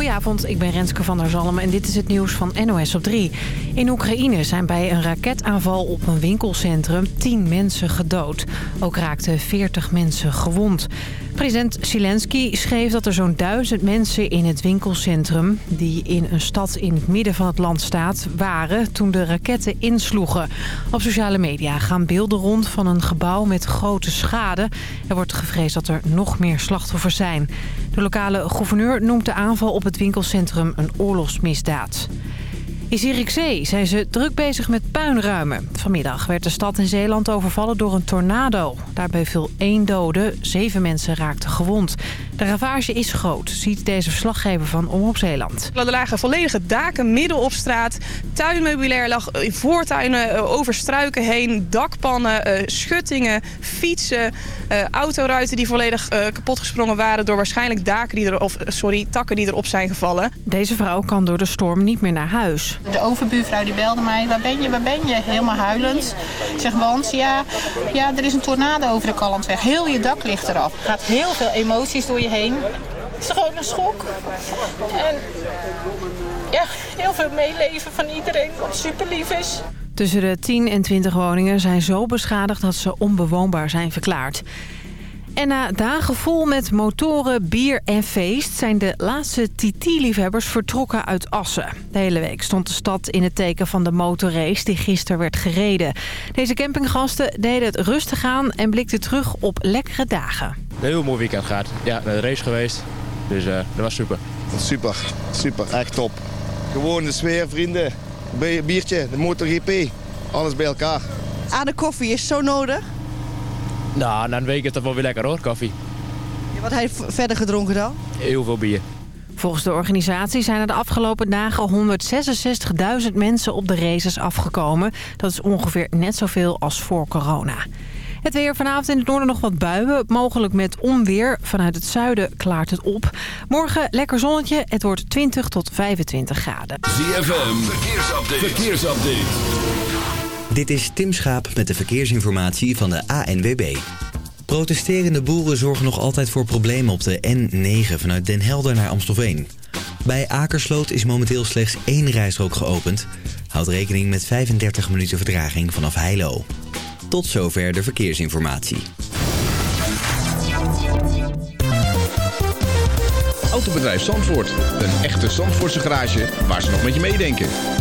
Goedenavond, ik ben Renske van der Zalm en dit is het nieuws van NOS op 3. In Oekraïne zijn bij een raketaanval op een winkelcentrum 10 mensen gedood. Ook raakten 40 mensen gewond. President Zelensky schreef dat er zo'n duizend mensen in het winkelcentrum... die in een stad in het midden van het land staat, waren toen de raketten insloegen. Op sociale media gaan beelden rond van een gebouw met grote schade. Er wordt gevreesd dat er nog meer slachtoffers zijn. De lokale gouverneur noemt de aanval op het winkelcentrum een oorlogsmisdaad. In Zierikzee zijn ze druk bezig met puinruimen. Vanmiddag werd de stad in Zeeland overvallen door een tornado. Daarbij viel één dode, zeven mensen raakten gewond. De ravage is groot, ziet deze verslaggever van Omroep Zeeland. Er lagen volledige daken midden op straat. Tuinmeubilair lag in voortuinen eh, over struiken heen. Dakpannen, eh, schuttingen, fietsen, eh, autoruiten die volledig kapotgesprongen waren... door waarschijnlijk daken die er, of, sorry, takken die erop zijn gevallen. Deze vrouw kan door de storm niet meer naar huis. De overbuurvrouw die belde mij, waar ben je, waar ben je? Helemaal huilend. Zeg, want ja, ja, er is een tornado over de Kallandweg. Heel je dak ligt eraf. Er gaat heel veel emoties door je heen. Het is gewoon een schok. En ja, heel veel meeleven van iedereen, wat super lief is. Tussen de 10 en 20 woningen zijn zo beschadigd dat ze onbewoonbaar zijn verklaard. En na dagen vol met motoren, bier en feest... zijn de laatste TT-liefhebbers vertrokken uit Assen. De hele week stond de stad in het teken van de motorrace... die gisteren werd gereden. Deze campinggasten deden het rustig aan... en blikten terug op lekkere dagen. Een heel mooi weekend gehad. Ja, naar de race geweest. Dus uh, dat was super. Super, super. Echt top. Gewoon de sfeer, vrienden. Biertje, de MotoGP. Alles bij elkaar. Aan de koffie is zo nodig. Nou, na een week is dat wel weer lekker hoor, koffie. Ja, wat heeft verder gedronken dan? Heel veel bier. Volgens de organisatie zijn er de afgelopen dagen 166.000 mensen op de races afgekomen. Dat is ongeveer net zoveel als voor corona. Het weer vanavond in het noorden nog wat buien. Mogelijk met onweer. Vanuit het zuiden klaart het op. Morgen lekker zonnetje. Het wordt 20 tot 25 graden. ZFM, verkeersupdate. verkeersupdate. Dit is Tim Schaap met de verkeersinformatie van de ANWB. Protesterende boeren zorgen nog altijd voor problemen op de N9 vanuit Den Helder naar Amstelveen. Bij Akersloot is momenteel slechts één rijstrook geopend. Houd rekening met 35 minuten verdraging vanaf Heilo. Tot zover de verkeersinformatie. Autobedrijf Zandvoort. Een echte Zandvoortse garage waar ze nog met je meedenken.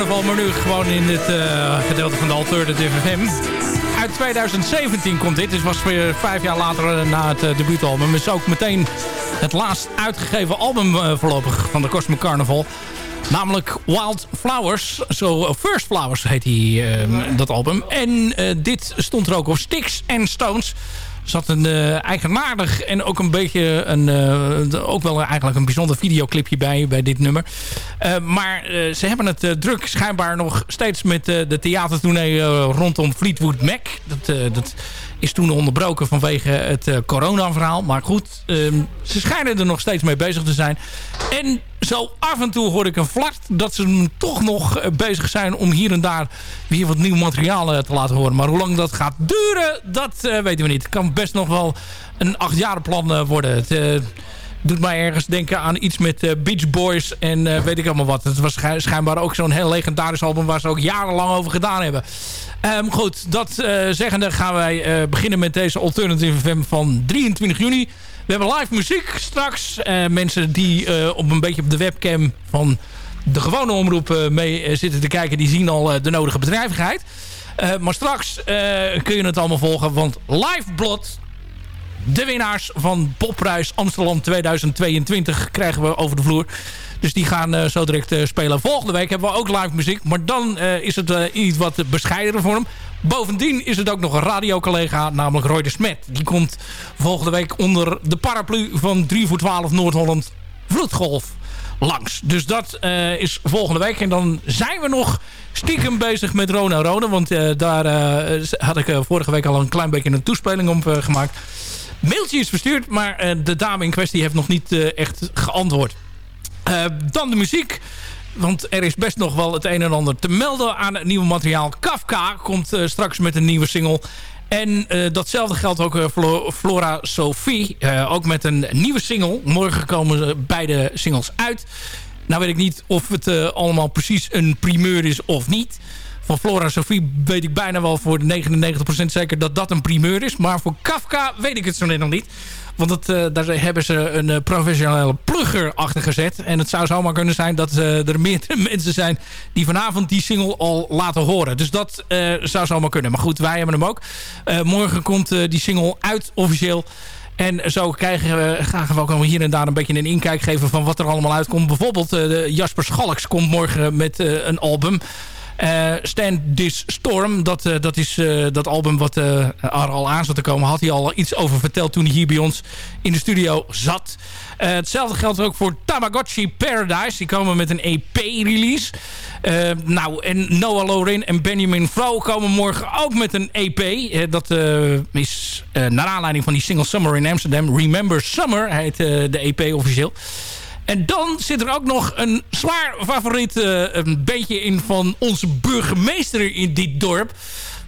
Carnival, maar nu gewoon in het eh, gedeelte van de Alternative FM. Uit 2017 komt dit, dus was weer vijf jaar later eh, na het uh, debuutalbum. is ook meteen het laatst uitgegeven album voorlopig van de Cosmic Carnival. Namelijk Wild Flowers. Zo, First Flowers heet die, dat album. En dit stond er ook op Sticks and Stones zat een uh, eigenaardig en ook een beetje een, uh, ook wel eigenlijk een bijzonder videoclipje bij, bij dit nummer. Uh, maar ze hebben het druk schijnbaar nog steeds met de theatertournee rondom Fleetwood Mac. Dat, dat is toen onderbroken vanwege het uh, corona-verhaal. Maar goed, um, ze schijnen er nog steeds mee bezig te zijn. En zo af en toe hoor ik een flart dat ze toch nog uh, bezig zijn... om hier en daar weer wat nieuw materiaal uh, te laten horen. Maar hoe lang dat gaat duren, dat weten we niet. Het kan best nog wel een achtjarenplan worden. Het doet mij ergens denken aan iets met Beach Boys en weet ik allemaal wat. Het was schijnbaar ook zo'n heel legendarisch album... waar ze ook jarenlang over gedaan hebben. Um, goed, dat uh, zeggende gaan wij beginnen met deze Alternative FM van 23 juni. We hebben live muziek straks. Mensen die op een beetje op de webcam van de gewone omroep mee zitten te kijken... die zien al de nodige bedrijvigheid. maar straks kun je het allemaal volgen, want Live Blood... De winnaars van Popprijs Amsterdam 2022 krijgen we over de vloer. Dus die gaan uh, zo direct uh, spelen. Volgende week hebben we ook live muziek. Maar dan uh, is het iets wat bescheidener voor hem. Bovendien is het ook nog een radiocollega, namelijk Roy de Smet. Die komt volgende week onder de paraplu van 3 voor 12 Noord-Holland Vloedgolf langs. Dus dat is volgende week. En dan zijn we nog stiekem bezig met Rona Rona. Want daar had ik vorige week al een klein beetje een toespeling op gemaakt. Mailtje is verstuurd, maar de dame in kwestie heeft nog niet echt geantwoord. Uh, dan de muziek. Want er is best nog wel het een en ander te melden aan het nieuwe materiaal. Kafka komt straks met een nieuwe single. En datzelfde geldt ook voor Flora Sophie. ook met een nieuwe single. Morgen komen beide singles uit. Nou weet ik niet of het allemaal precies een primeur is of niet. Van Flora Sophie weet ik bijna wel voor 99% zeker dat dat een primeur is. Maar voor Kafka weet ik het zo net nog niet. Want het, uh, daar hebben ze een uh, professionele plugger achter gezet. En het zou zomaar kunnen zijn dat uh, er meerdere mensen zijn... die vanavond die single al laten horen. Dus dat zou zomaar kunnen. Maar goed, wij hebben hem ook. morgen komt die single uit officieel. En zo krijgen we, gaan we hier en daar een beetje een inkijk geven... van wat er allemaal uitkomt. Bijvoorbeeld Jasper Schalks komt morgen met een album... Uh, Stand This Storm, dat, uh, dat is uh, dat album wat er al aan zat te komen. Had hij al iets over verteld toen hij hier bij ons in de studio zat. hetzelfde geldt ook voor Tamagotchi Paradise. Die komen met een EP-release. nou, en Noah Lorin en Benjamin Vrouw komen morgen ook met een EP. dat is naar aanleiding van die single Summer in Amsterdam. Remember Summer heet de EP officieel. En dan zit er ook nog een zwaar favoriet uh, een beetje in van onze burgemeester in dit dorp.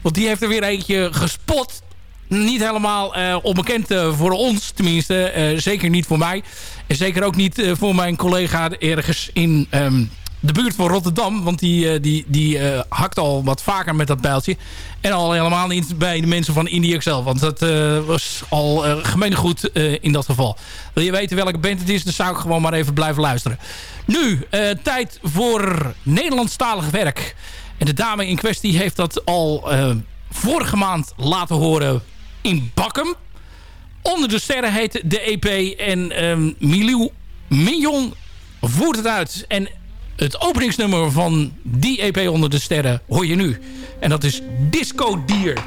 Want die heeft er weer eentje gespot. Niet helemaal uh, onbekend uh, voor ons, tenminste. zeker niet voor mij. En zeker ook niet voor mijn collega ergens in um, de buurt van Rotterdam. Want die, die, die hakt al wat vaker met dat bijltje. En al helemaal niet bij de mensen van Indie zelf. Want dat uh, was al gemeengoed uh, in dat geval. Wil je weten welke band het is, dan zou ik gewoon maar even blijven luisteren. Nu, tijd voor Nederlandstalig werk. En de dame in kwestie heeft dat al vorige maand laten horen in Bakkum. Onder de sterren heet de EP en um, Milieu Mignon voert het uit. En het openingsnummer van die EP onder de sterren hoor je nu. En dat is Disco Dier.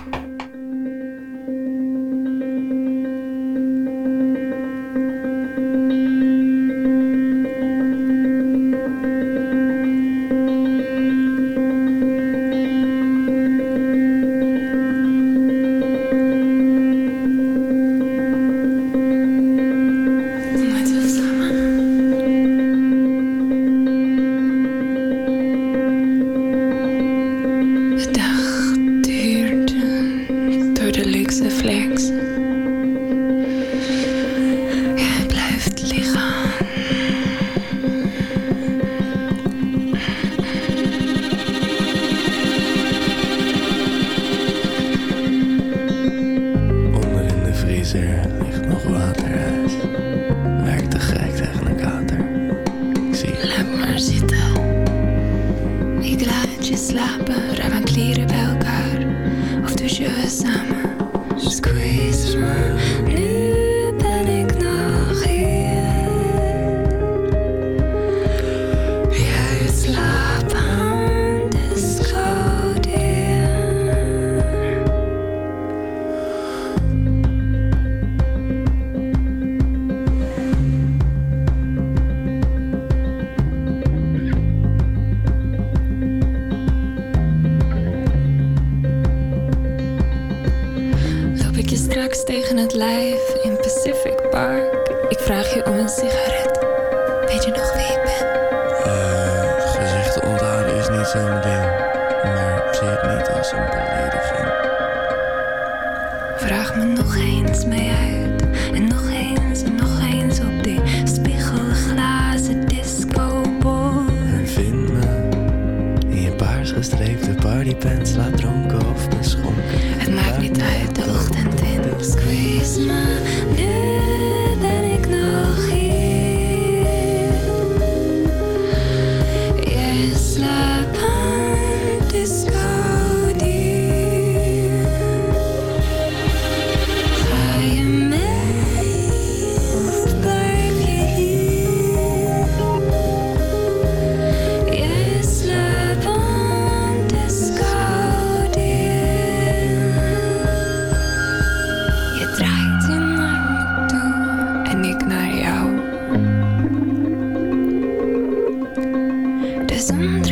De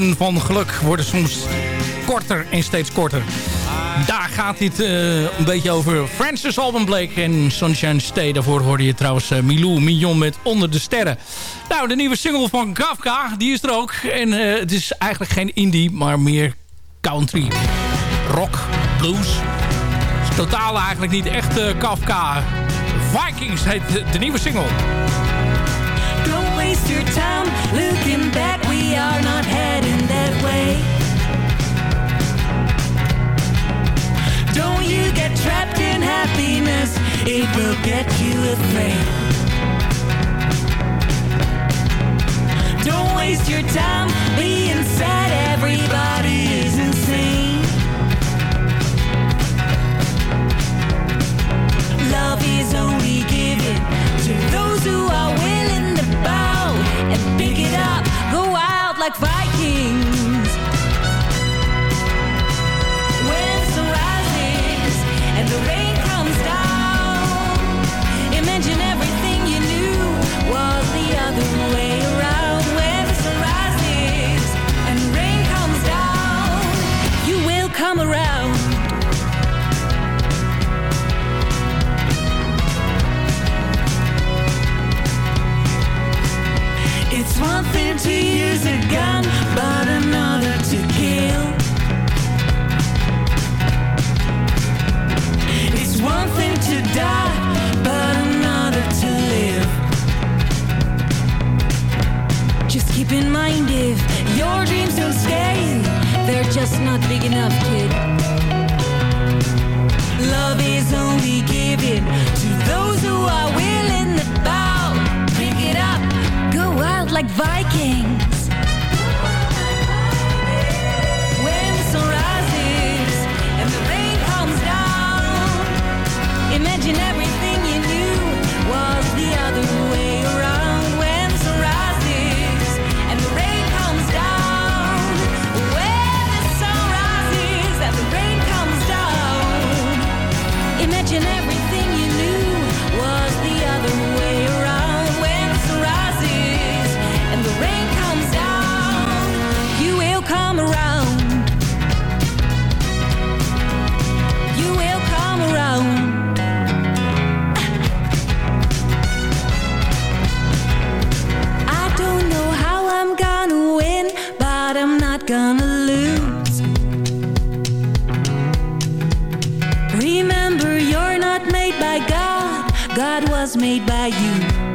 van geluk worden soms korter en steeds korter. Daar gaat dit eh, een beetje over Francis Alban Blake en Sunshine Stay. Daarvoor hoorde je trouwens eh, Milou Mignon met Onder de Sterren. Nou, de nieuwe single van Kafka, die is er ook. En eh, het is eigenlijk geen indie, maar meer country. Rock, blues. Is totaal eigenlijk niet echt Kafka. Vikings heet de, nieuwe single. Don't waste your time looking back. We are not heading get trapped in happiness, it will get you afraid. Don't waste your time being sad, everybody is insane. Love is only given to those who are willing to bow and pick it up, go out like Vikings. In mind if your dreams don't scale, they're just not big enough, kid. Love is only given to those who are willing to bow. Pick it up, go out like Vikings. God, was made by you.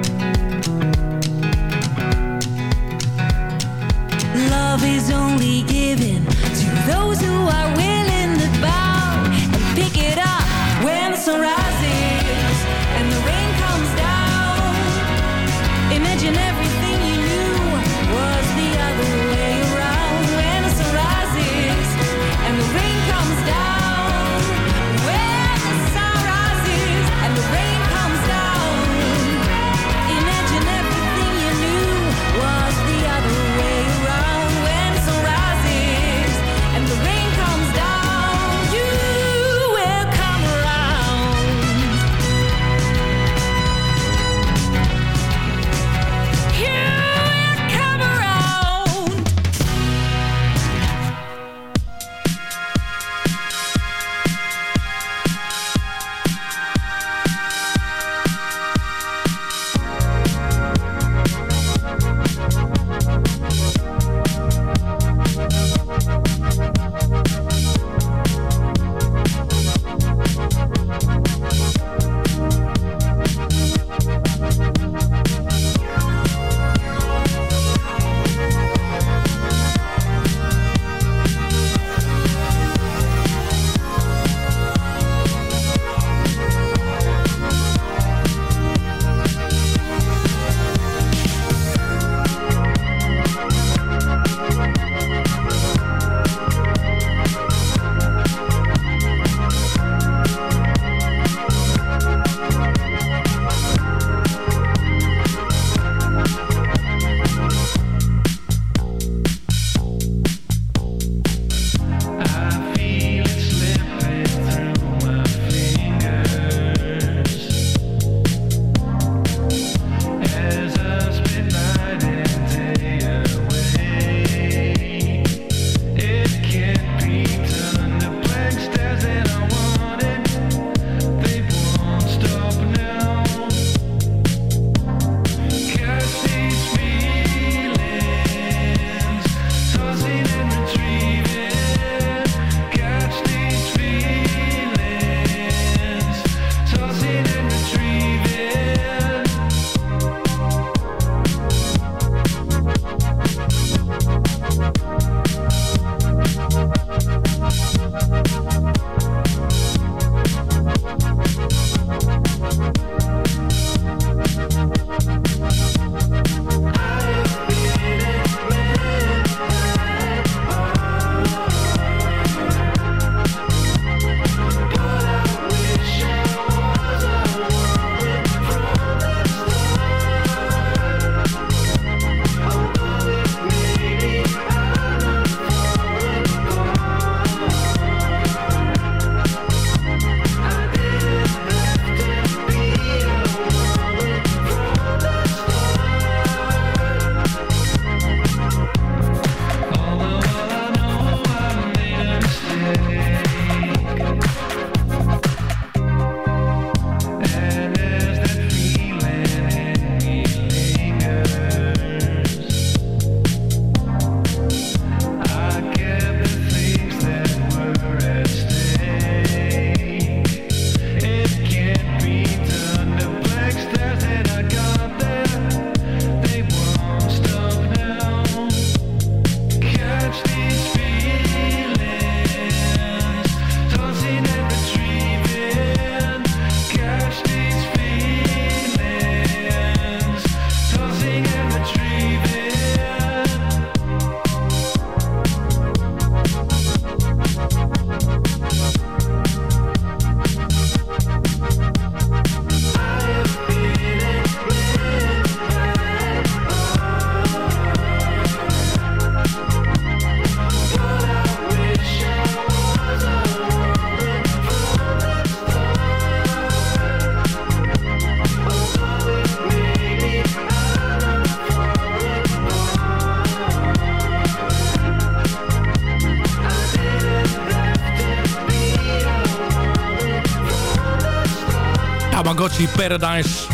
Tamagotchi Paradise.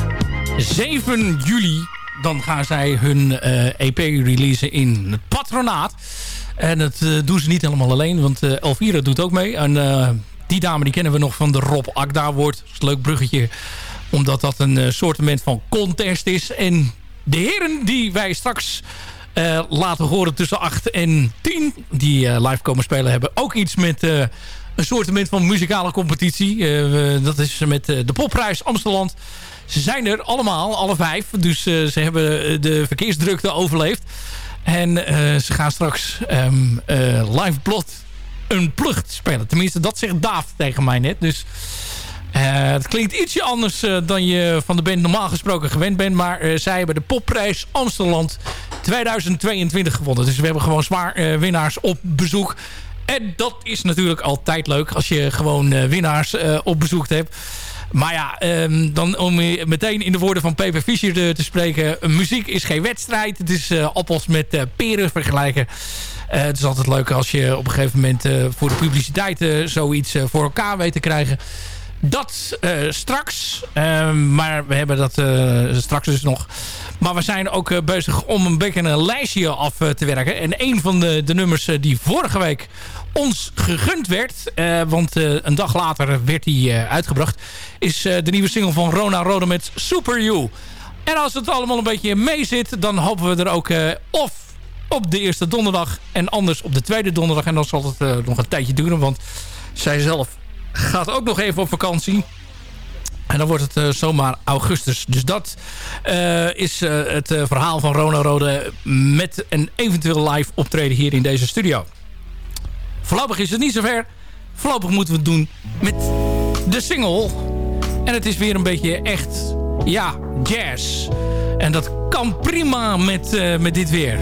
7 juli, dan gaan zij hun eh, EP releasen in het patronaat. En dat eh, doen ze niet helemaal alleen, want eh, Elvira doet ook mee. En die dame die kennen we nog van de Rob Akda wordt. Dat is een leuk bruggetje, omdat dat een uh, soortement van contest is. En de heren die wij straks laten horen tussen 8 en 10... die live komen spelen, hebben ook iets met... een soortement van muzikale competitie. Eh, dat is met eh, de popprijs Amsterdam. Ze zijn er allemaal, alle vijf. Dus eh, ze hebben de verkeersdrukte overleefd. En ze gaan straks eh, live plot een plucht spelen. Tenminste, dat zegt Daaf tegen mij net. Dus het klinkt ietsje anders dan je van de band normaal gesproken gewend bent. Maar zij hebben de popprijs Amsterdam 2022 gewonnen. Dus we hebben gewoon zwaar winnaars op bezoek. En dat is natuurlijk altijd leuk als je gewoon eh, winnaars eh, op bezoek hebt. Maar ja, ehm, dan om meteen in de woorden van Peper Fischer te, spreken. Muziek is geen wedstrijd. Het is eh, appels met peren vergelijken. Het is altijd leuk als je op een gegeven moment voor de publiciteit zoiets voor elkaar weet te krijgen. Dat eh, straks. Ehm, maar we hebben dat eh, straks dus nog. Maar we zijn ook eh, bezig om een beetje een lijstje af te werken. En een van de, de nummers die vorige week ons gegund werd... want een dag later werd die uitgebracht... is de nieuwe single van Rona Rode met Super You. En als het allemaal een beetje mee zit... dan hopen we er ook of op de eerste donderdag... en anders op de tweede donderdag. En dan zal het nog een tijdje duren... want zij zelf gaat ook nog even op vakantie... En dan wordt het eh, zomaar augustus. Dus dat eh, is eh, het verhaal van Rona Rode... met een eventueel live optreden hier in deze studio. Voorlopig is het niet zover. Voorlopig moeten we het doen met de single. En het is weer een beetje echt, ja, jazz. En dat kan prima met, met dit weer.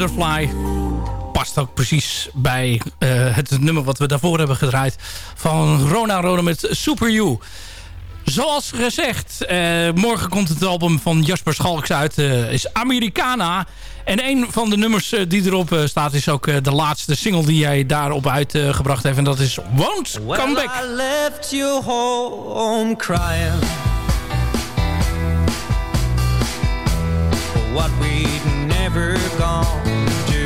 Butterfly. Past ook precies bij eh, het nummer wat we daarvoor hebben gedraaid. Van Rona Rona met Super You. Zoals gezegd, eh, morgen komt het album van Jasper Schalks uit. Uh, is Americana. En een van de nummers die erop staat... is ook de laatste single die jij daarop uitgebracht heeft. En dat is Won't Come Back. I left home crying. What never gone.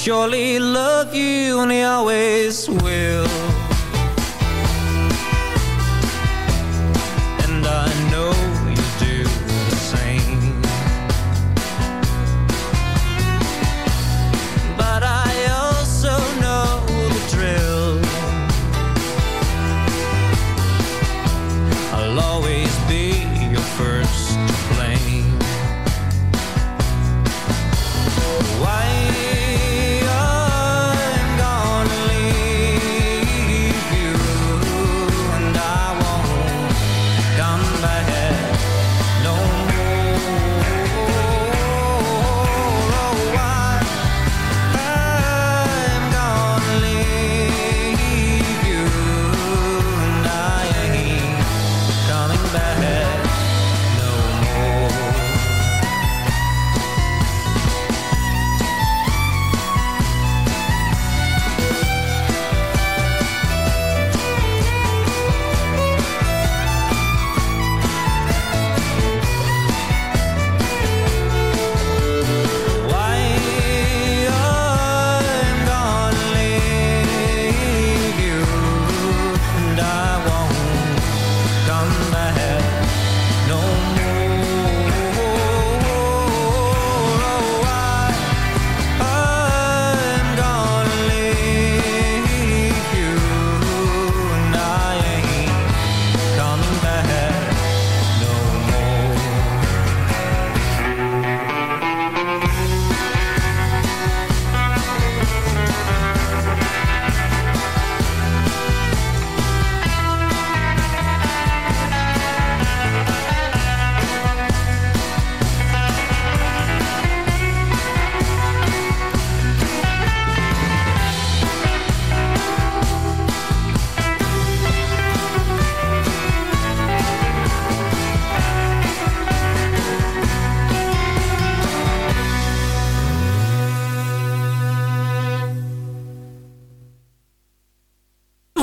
surely love you and he always will.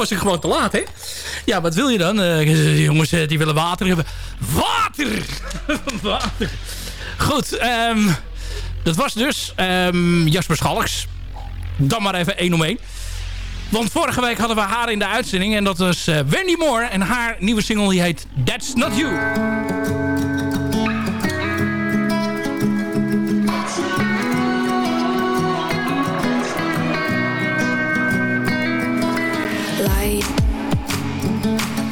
Was ik gewoon te laat, hè? Ja, wat wil je dan? Eh, jongens eh, die willen water hebben. Water! water! Goed, ehm, dat was dus ehm, Jasper Schalks. Dan maar even één om één. Want vorige week hadden we haar in de uitzending. En dat was eh, Wendy Moore. En haar nieuwe single die heet That's Not You.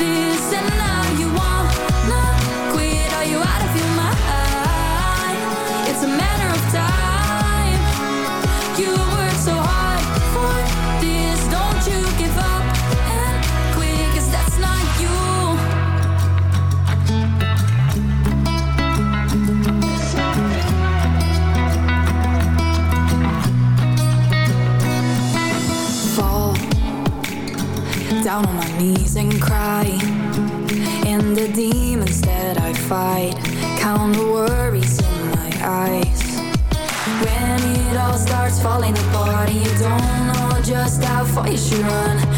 This, and now down on my knees and cry. And the demons that I fight count the worries in my eyes. When it all starts falling apart and you don't know just how far you should run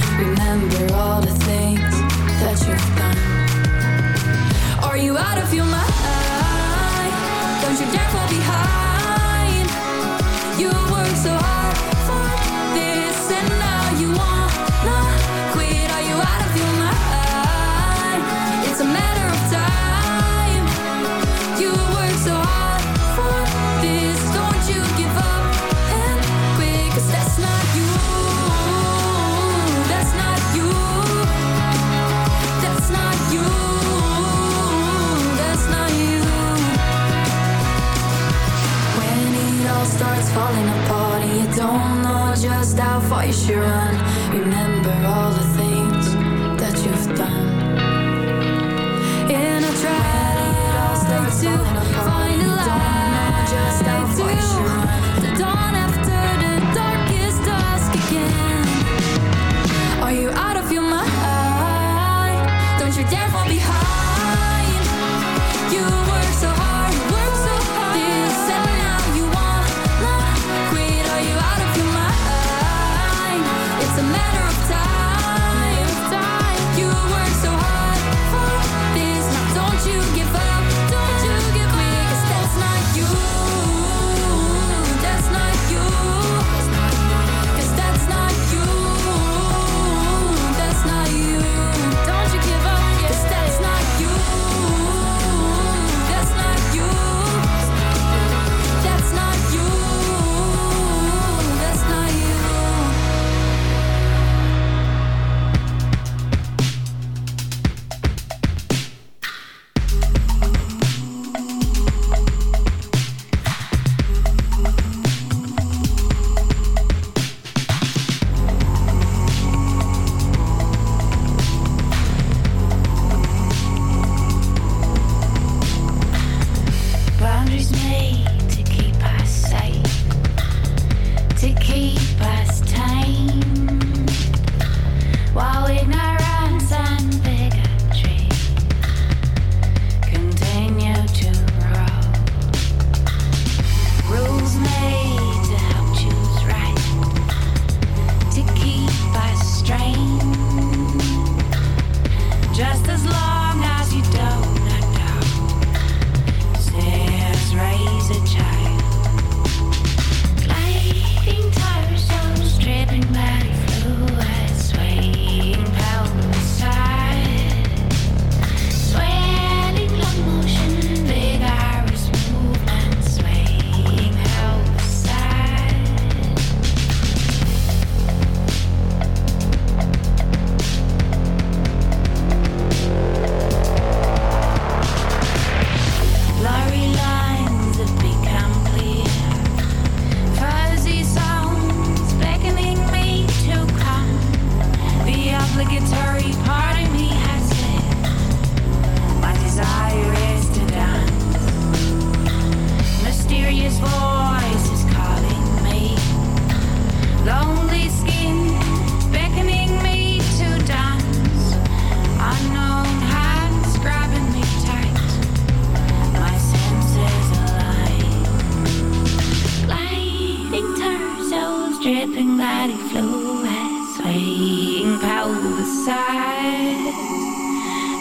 side.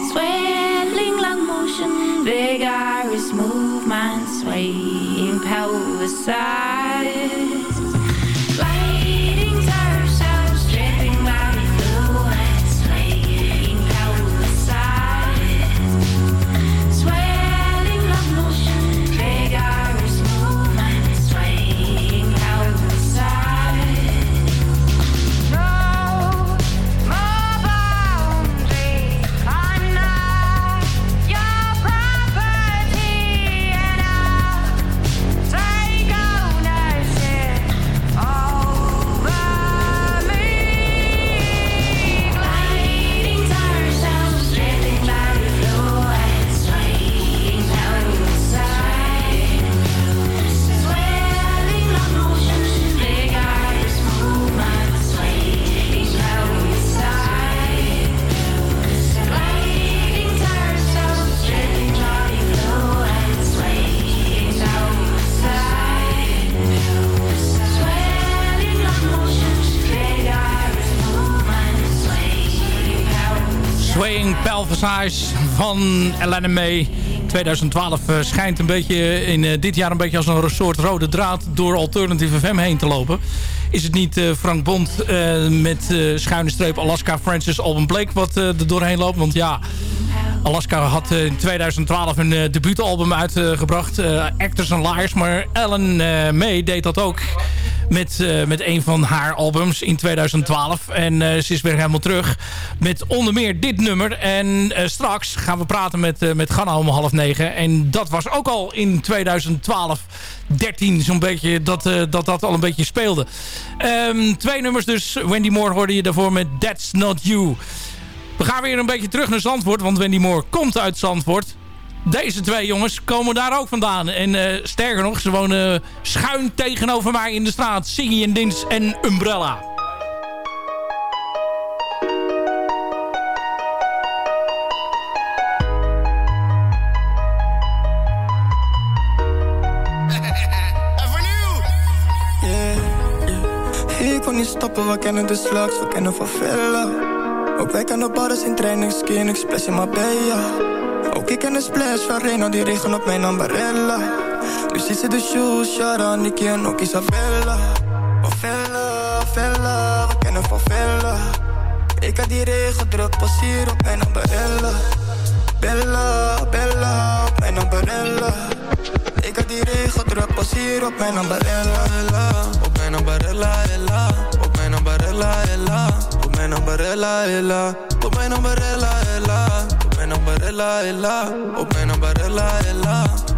Swirling like motion, vigorous movement, swaying power side. Pelvisage van Elena May. 2012 eh, schijnt een beetje in eh, dit jaar een beetje als een soort rode draad door Alternative FM heen te lopen. Is het niet eh, Frank Bond eh, met schuine streep Alaska Francis Alban Blake wat er doorheen loopt? Want ja, Alaska had in 2012 een debuutalbum uitgebracht, Actors and Liars. Maar Ellen May deed dat ook met, eh, met een van haar albums in 2012. En eh, ze is weer helemaal terug met onder meer dit nummer. En eh, straks gaan we praten met, met Ganna om half negen. En dat was ook al in 2012, 13 zo'n beetje, dat, dat dat al een beetje speelde. Ehm, twee nummers dus. Wendy Moore hoorde je daarvoor met That's Not You. We gaan weer een beetje terug naar Zandvoort, want Wendy Moore komt uit Zandvoort. Deze twee jongens komen daar ook vandaan. En eh, sterker nog, ze wonen schuin tegenover mij in de straat. Siggy en Dins en Umbrella. Ik kon niet stoppen, we kennen de slags, we kennen van Villa. Ook wij kennen bars in training, skin, ik splash in Marbella. Ook ik ken de splash van Reno, die regen op mijn ambarella. Nu ziet ze de shoes, Shara, Nicky en ook Isabella. Van Villa, Villa, we kennen van Villa. Ik had die regen druk, pas op mijn ambarella. Bella, Bella, op mijn ambarella. Ik had die regen druk, pas hier op mijn ambarella. Ella. Op mijn ambarella, ella. Op mijn ambarella, ella. Op mijn ambarella, ella. Op mijn ambarella, ella. Op mijn ambarella, ella. Op mijn ambarella, ella.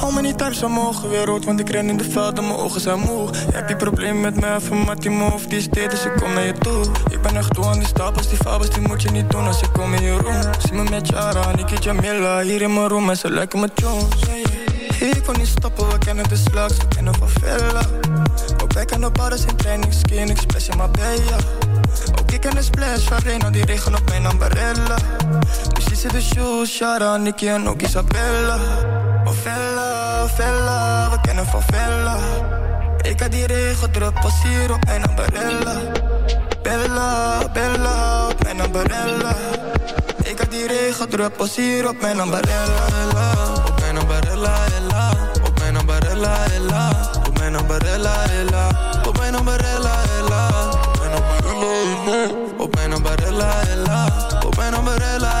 Hou me niet thuis mogen weer rood, want ik ren in de veld en mijn ogen zijn moe. Heb je probleem met mij, van Mattie Move, die is dit, dus naar je toe. Ik ben echt toe aan die stapels, die fabels, die moet je niet doen als ik kom in je room. Zie me met Jara, Niki Jamila, hier in mijn room en ze lijken me Jones. Ik kon niet stoppen, we kennen de slags, we kennen van Villa. Ook wij kennen bars in training, skin, ik splash in Marbella. Ook ik ken de splash van Reno, die regen op mijn ambarella. Ziet ze de shoes, Shara, Nicky en ook Isabella. Van Villa, Villa, we kennen van. Ik had die regen druk, pas hier op mijn ambarella. Bella, Bella, op mijn ambarella. Ik had die regen druk, pas hier op mijn ambarella. Ella. Op mijn ambarella, ella. Op mijn ambarella, ella. Op mijn ambarella, ella. Op mijn ambarella, ella. Op mijn ambarella, ella. Op mijn ambarella,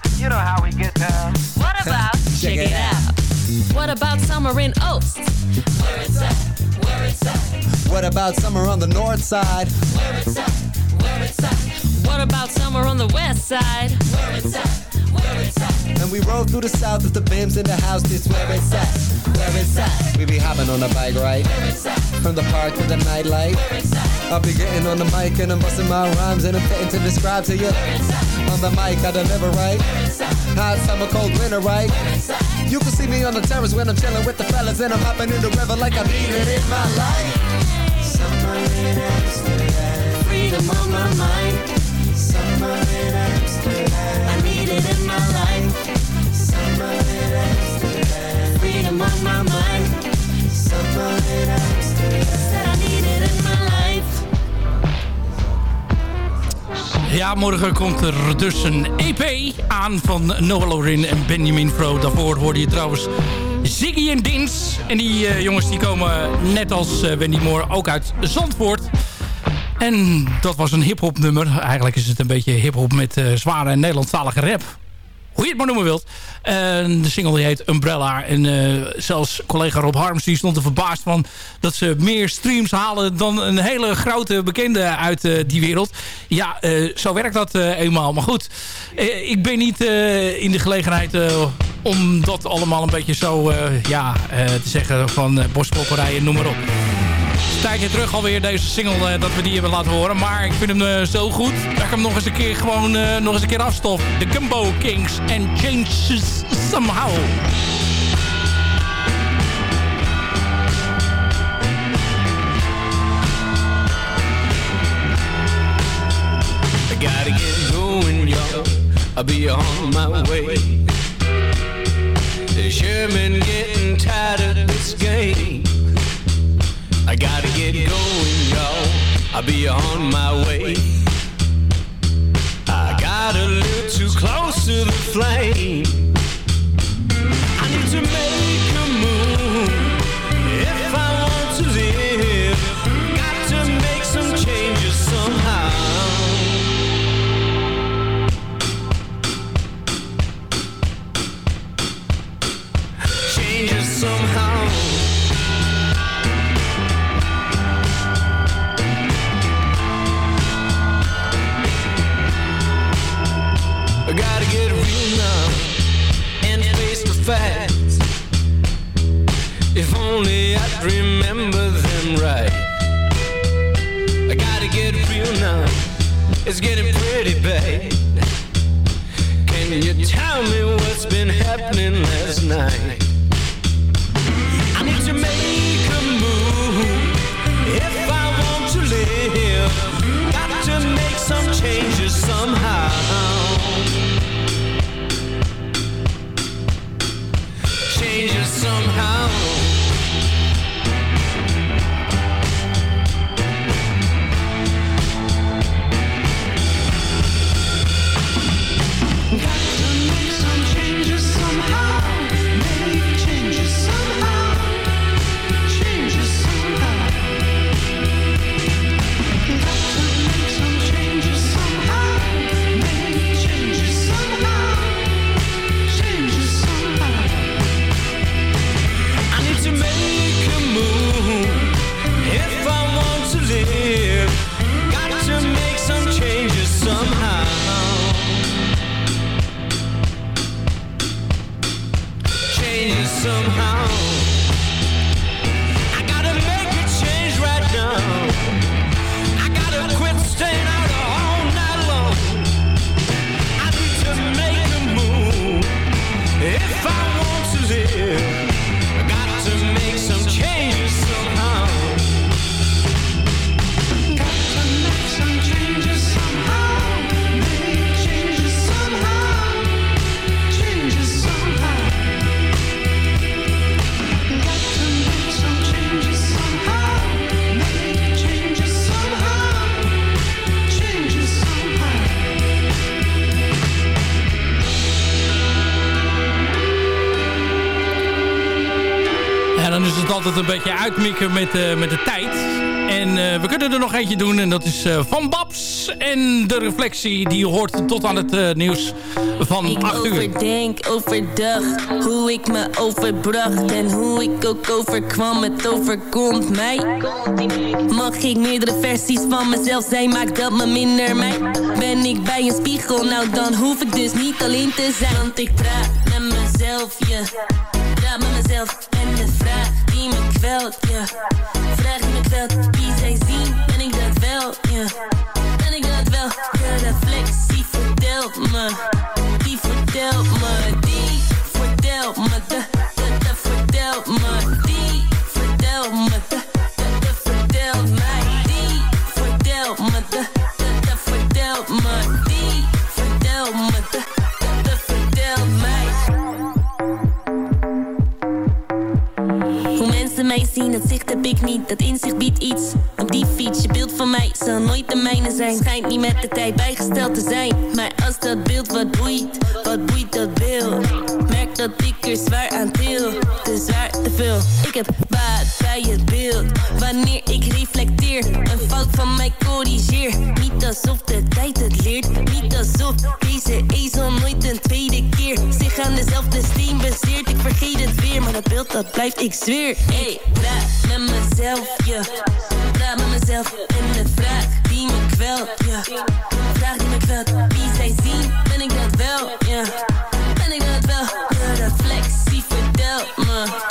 What about summer in Oaks? Where it's at, where it's at, What about summer on the north side? where it's at, where it's at. What about summer on the west side? Where it's at, where it's at. And we roll through the south with the bims in the house. This where it's at, where it's at. We be hopping on a bike ride where it's at. from the park to the nightlight. I'll be getting on the mic and I'm busting my rhymes and I'm fitting to describe to you. On the mic, I deliver right. Hot summer, cold winter, right? You can see me on the terrace when I'm chilling with the fellas and I'm hopping in the river like I need it in my life. Summer in Amsterdam. Freedom on my mind. Summer in Amsterdam. Ja, morgen komt er dus een EP aan van Noah Lorin en Benjamin Fro. Daarvoor hoorde je trouwens Ziggy en Dins. En die eh, jongens die komen net als eh, Wendy Moore ook uit Zandvoort. En dat was een hip-hop nummer. Eigenlijk is het een beetje hip-hop met eh, zware Nederlandstalige rap. Hoe je het maar noemen wilt. En de single heet Umbrella. En eh, zelfs collega Rob Harms die stond er verbaasd van... dat ze meer streams halen dan een hele grote bekende uit eh, die wereld. Ja, eh, zo werkt dat eenmaal. Maar goed, ik ben niet in de gelegenheid... om dat allemaal een beetje zo ja, te zeggen van uh, noem maar op. Een tijdje terug alweer deze single eh, dat we die hebben laten horen. Maar ik vind hem eh, zo goed dat ik hem nog eens een keer gewoon eh, nog eens een keer afstof. The Gumbo Kings and Changes Somehow. I gotta get going, yo. I'll be on my way. Sure been getting tired of this game. I gotta get going, yo. I'll be on my way. I got a little too close to the flame. I need to make remember them right. I gotta get real now. It's getting pretty bad. Can you tell me what's been happening last night? I need to make a move if I want to live. Got to make some changes somehow. Changes somehow. Uitmikken met, eh, met de tijd. En eh, we kunnen er nog eentje doen. En dat is eh, Van Babs. En de reflectie die hoort tot aan het nieuws van Ik 8 uur. overdenk overdag hoe ik me overbracht en hoe ik ook overkwam. Het overkomt mij. Mag ik meerdere versies van mezelf zijn, maakt dat me minder mij. Ben ik bij een spiegel, nou dan hoef ik dus niet alleen te zijn. Want ik praat met mezelf, ja. Praat met mezelf en de vraag die me kwelt, ja. Vraag me kwelt, wie zij zien, ben ik dat wel, ja. Ben ik dat wel, de reflectie vertelt me. Die vertelt me, die vertelt me, niet. Dat inzicht biedt iets. Op die fiets, je beeld van mij zal nooit de mijne zijn. Schijnt niet met de tijd bijgesteld te zijn. Maar als dat beeld wat boeit, wat boeit dat beeld? Merk dat ik er zwaar aan til. Te zwaar, te veel. Ik heb baat bij het beeld. Wanneer ik reflecteer, een fout van mij corrigeer. Niet alsof de tijd het leert. Niet alsof deze ezel nooit een tweede keer zich aan dezelfde steen baseert. Maar dat beeld dat blijft, ik zweer. Hey, praat met mezelf, ja. Praat met mezelf en de vraag die me kwelt, ja. Vraag die me kwelt, wie zij zien, ben ik dat wel, ja. Ben ik dat wel, de reflectie vertelt me.